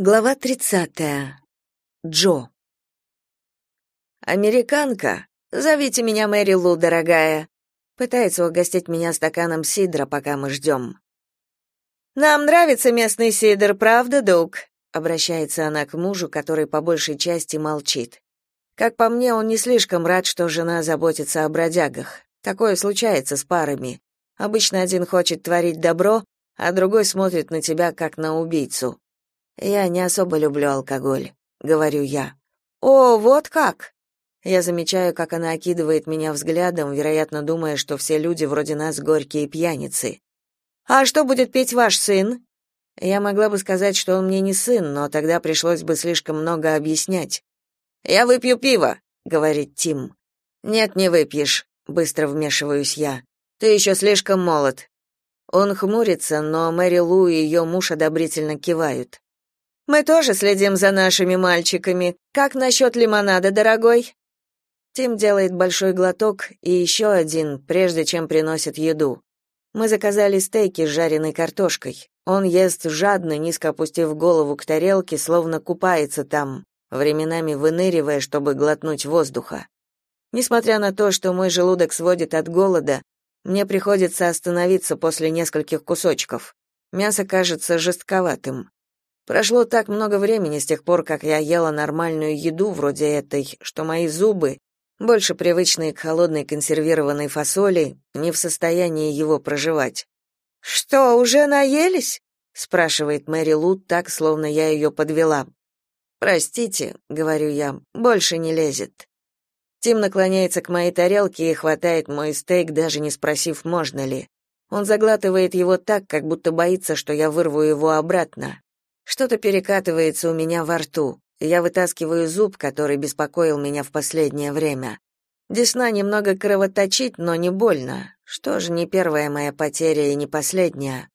Глава 30. Джо. Американка, зовите меня Мэри Лу, дорогая. Пытается угостить меня стаканом сидра, пока мы ждем. Нам нравится местный сидр, правда, Дуг? Обращается она к мужу, который по большей части молчит. Как по мне, он не слишком рад, что жена заботится о бродягах. Такое случается с парами. Обычно один хочет творить добро, а другой смотрит на тебя как на убийцу. Я не особо люблю алкоголь, говорю я. О, вот как. Я замечаю, как она окидывает меня взглядом, вероятно, думая, что все люди вроде нас горькие пьяницы. А что будет петь ваш сын? Я могла бы сказать, что он мне не сын, но тогда пришлось бы слишком много объяснять. Я выпью пиво, говорит Тим. Нет, не выпьешь, быстро вмешиваюсь я. Ты еще слишком молод. Он хмурится, но Мэри Лу и ее муж одобрительно кивают. Мы тоже следим за нашими мальчиками. Как насчет лимонада, дорогой? Тим делает большой глоток и еще один, прежде чем приносит еду. Мы заказали стейки с жареной картошкой. Он ест жадно, низко опустив голову к тарелке, словно купается там, временами выныривая, чтобы глотнуть воздуха. Несмотря на то, что мой желудок сводит от голода, мне приходится остановиться после нескольких кусочков. Мясо кажется жестковатым. Прошло так много времени с тех пор, как я ела нормальную еду вроде этой, что мои зубы, больше привычные к холодной консервированной фасоли, не в состоянии его проживать. «Что, уже наелись?» — спрашивает Мэри Лу так, словно я ее подвела. «Простите», — говорю я, — «больше не лезет». Тим наклоняется к моей тарелке и хватает мой стейк, даже не спросив, можно ли. Он заглатывает его так, как будто боится, что я вырву его обратно. Что-то перекатывается у меня во рту. Я вытаскиваю зуб, который беспокоил меня в последнее время. Десна немного кровоточит, но не больно. Что же, не первая моя потеря и не последняя.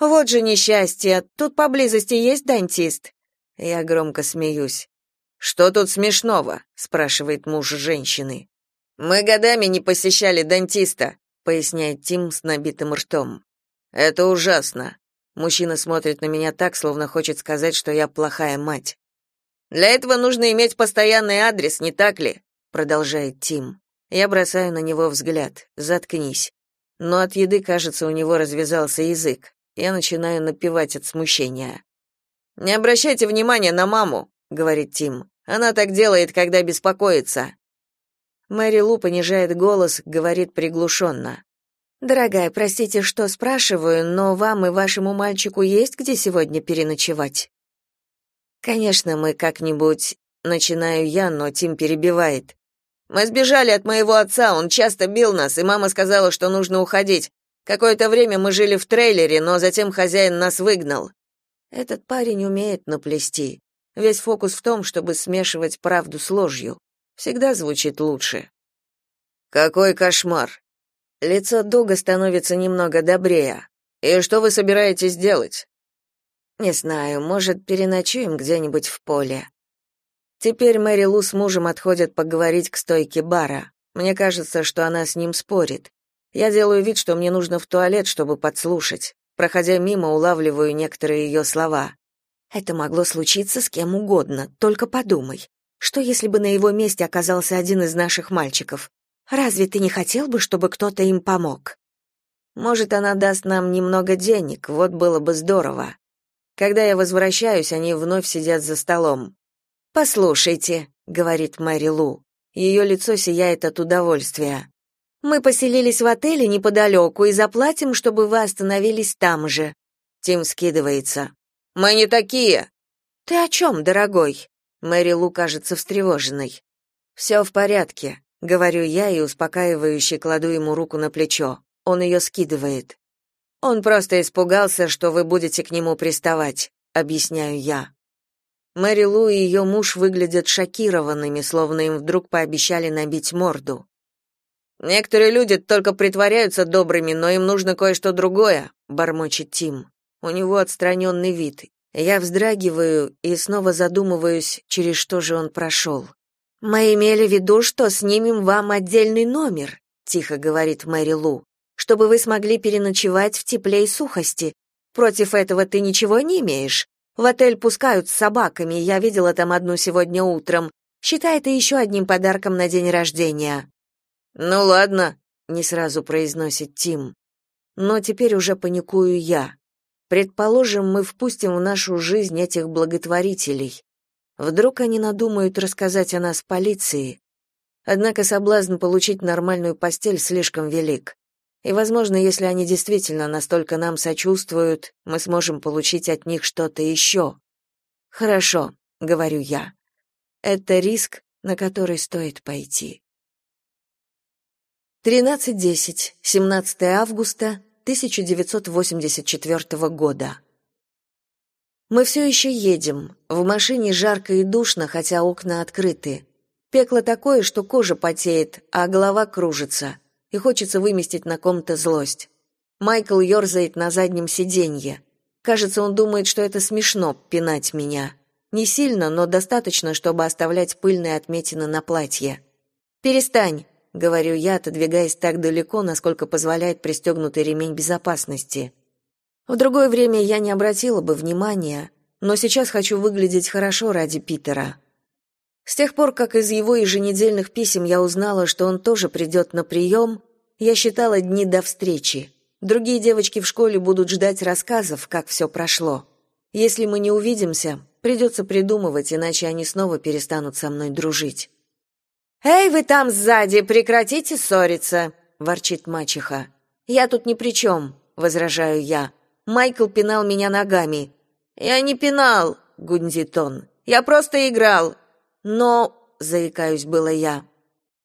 Вот же несчастье. Тут поблизости есть дантист. Я громко смеюсь. Что тут смешного? спрашивает муж женщины. Мы годами не посещали дантиста, поясняет Тим с набитым ртом. Это ужасно. Мужчина смотрит на меня так, словно хочет сказать, что я плохая мать. Для этого нужно иметь постоянный адрес, не так ли? продолжает Тим. Я бросаю на него взгляд. Заткнись. Но от еды, кажется, у него развязался язык. Я начинаю напевать от смущения. Не обращайте внимания на маму, говорит Тим. Она так делает, когда беспокоится. Мэри Лу понижает голос, говорит приглушенно. Дорогая, простите, что спрашиваю, но вам и вашему мальчику есть где сегодня переночевать? Конечно, мы как-нибудь начинаю я, но Тим перебивает. Мы сбежали от моего отца, он часто бил нас, и мама сказала, что нужно уходить. Какое-то время мы жили в трейлере, но затем хозяин нас выгнал. Этот парень умеет наплести. Весь фокус в том, чтобы смешивать правду с ложью. Всегда звучит лучше. Какой кошмар, Лицо Дуга становится немного добрее. И что вы собираетесь делать? Не знаю, может, переночуем где-нибудь в поле. Теперь Мэри Лу с мужем отходят поговорить к стойке бара. Мне кажется, что она с ним спорит. Я делаю вид, что мне нужно в туалет, чтобы подслушать. Проходя мимо, улавливаю некоторые ее слова. Это могло случиться с кем угодно, только подумай. Что если бы на его месте оказался один из наших мальчиков? Разве ты не хотел бы, чтобы кто-то им помог? Может, она даст нам немного денег, вот было бы здорово. Когда я возвращаюсь, они вновь сидят за столом. Послушайте, говорит Мэри Лу. Ее лицо сияет от удовольствия. Мы поселились в отеле неподалеку и заплатим, чтобы вы остановились там же. Тим скидывается. Мы не такие. Ты о чем, дорогой? Мэри Лу кажется встревоженной. «Все в порядке говорю я и успокаивающе кладу ему руку на плечо. Он ее скидывает. Он просто испугался, что вы будете к нему приставать, объясняю я. Мэри Лу и ее муж выглядят шокированными, словно им вдруг пообещали набить морду. Некоторые люди только притворяются добрыми, но им нужно кое-что другое, бормочет Тим. У него отстраненный вид. Я вздрагиваю и снова задумываюсь, через что же он прошел. Мы имели в виду, что снимем вам отдельный номер, тихо говорит Мэри Лу, чтобы вы смогли переночевать в тепле и сухости. Против этого ты ничего не имеешь? В отель пускают с собаками, я видела там одну сегодня утром. Считай это еще одним подарком на день рождения». «Ну ладно», — не сразу произносит Тим. Но теперь уже паникую я. Предположим, мы впустим в нашу жизнь этих благотворителей. Вдруг они надумают рассказать о нас полиции. Однако соблазн получить нормальную постель слишком велик. И, возможно, если они действительно настолько нам сочувствуют, мы сможем получить от них что-то еще. Хорошо, говорю я. Это риск, на который стоит пойти. 13.10, 17 августа 1984 года. Мы все еще едем. В машине жарко и душно, хотя окна открыты. Пекло такое, что кожа потеет, а голова кружится, и хочется выместить на ком-то злость. Майкл ерзает на заднем сиденье. Кажется, он думает, что это смешно пинать меня. Не сильно, но достаточно, чтобы оставлять пыльные отметины на платье. «Перестань», говорю я, отодвигаясь так далеко, насколько позволяет пристегнутый ремень безопасности. В другое время я не обратила бы внимания, но сейчас хочу выглядеть хорошо ради Питера. С тех пор, как из его еженедельных писем я узнала, что он тоже придет на прием, я считала дни до встречи. Другие девочки в школе будут ждать рассказов, как все прошло. Если мы не увидимся, придется придумывать, иначе они снова перестанут со мной дружить. «Эй, вы там сзади, прекратите ссориться!» — ворчит мачеха. «Я тут ни при чем», — возражаю я. Майкл пинал меня ногами. «Я не пинал», — гундит он. «Я просто играл». «Но...» — заикаюсь было я.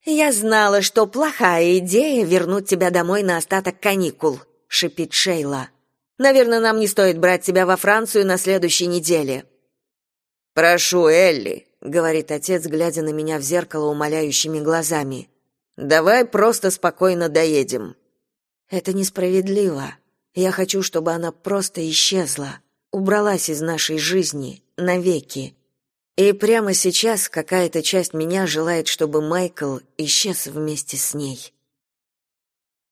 «Я знала, что плохая идея вернуть тебя домой на остаток каникул», — шипит Шейла. «Наверное, нам не стоит брать тебя во Францию на следующей неделе». «Прошу, Элли», говорит отец, глядя на меня в зеркало умоляющими глазами. Давай просто спокойно доедем. Это несправедливо. Я хочу, чтобы она просто исчезла, убралась из нашей жизни навеки. И прямо сейчас какая-то часть меня желает, чтобы Майкл исчез вместе с ней.